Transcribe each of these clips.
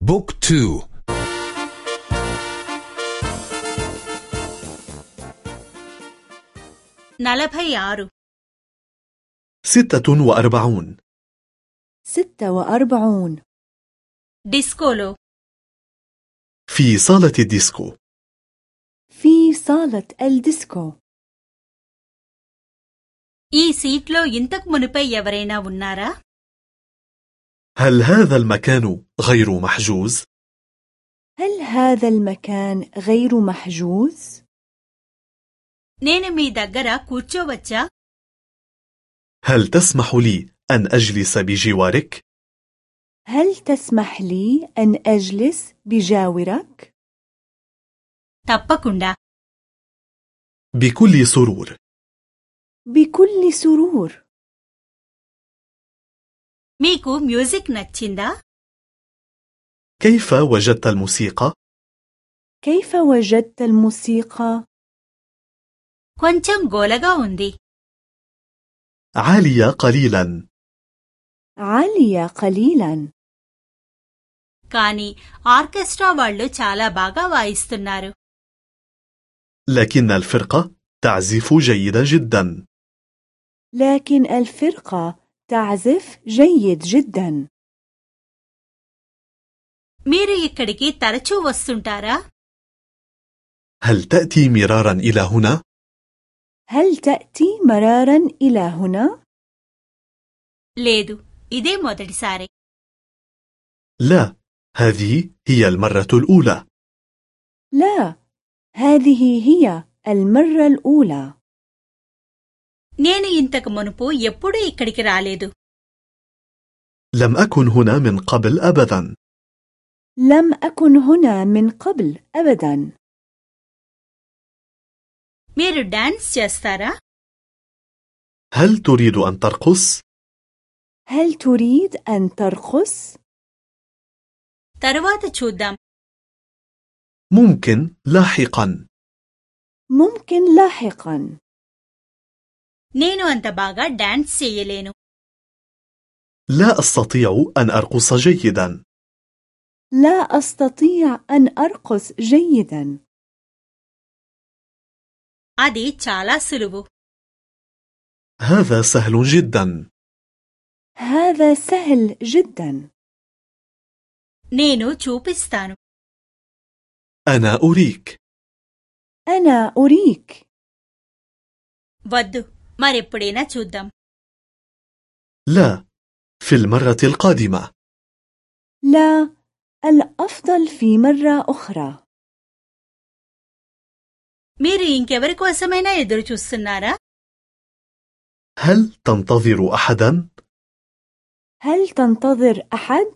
بوك تو నలభై ఆరు ستة وأربعون ستة وأربعون డిస్కోలో في صالة الديسكو في صالة الديسكو ఈ సీట్లో ఇంతకు మునిపై ఎవరైనా ఉన్నారా هل هذا المكان غير محجوز؟ هل هذا المكان غير محجوز؟ నేను మీ దగ్గర కూర్చోవచ్చా هل تسمح لي أن أجلس بجوارك؟ هل تسمح لي أن أجلس بجاورك؟ తప్పకుండా بكل سرور بكل سرور మీకు మ్యూజిక్ నచ్చిందా كيف وجدت الموسيقى؟ كيف وجدت الموسيقى؟ కొంచెం గోలగా ఉంది عالية قليلا عالية قليلا కానీ ఆర్కెస్ట్రా వాళ్ళు చాలా బాగా వాయిస్తున్నారు لكن الفرقة تعزف جيدا جدا لكن الفرقة تعزف جيد جدا మీరు ఇక్కడికి తరచూ వస్తుంటారా هل تأتي مرارا إلى هنا؟ هل تأتي مرارا إلى هنا؟ లేదు ఇదే మొదటిసారి لا هذه هي المرة الأولى لا هذه هي المرة الأولى నేను ఇంతకు మునుపు ఎప్పుడూ ఇక్కడికి రాలేదు لم أكن هنا من قبل أبدا لم أكن هنا من قبل أبدا మీరు డాన్స్ చేస్తారా هل تريد أن ترقص؟ هل تريد أن ترقص؟ తరువాత చూద్దాం ممكن لاحقا ممكن لاحقا నేను అంత బాగా డాన్స్ చేయలేను لا أستطيع أن أرقص جيدا لا أستطيع أن أرقص جيدا అది చాలా సులువు هذا سهل جدا هذا سهل جدا నేను చూపిస్తాను أنا أريك أنا أريك వద్దు మరెప్పుడైనా చూద్దాం لا في المرة القادمة لا الأفضل في مرة أخرى మీరు ఇంకెవరి కోసమైనా ఎదురు చూస్తున్నారా هل تنتظر أحدا؟ هل تنتظر أحد؟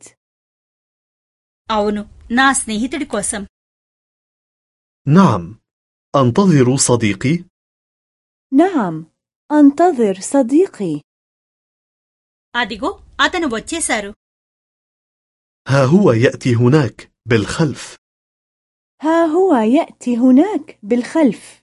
అవును నా స్నేహితుడి కోసం نعم أنتظر صديقي نعم أنتظر صديقي అదిగో అతను వచ్చేశారు ها هو يأتي هناك بالخلف ها هو يأتي هناك بالخلف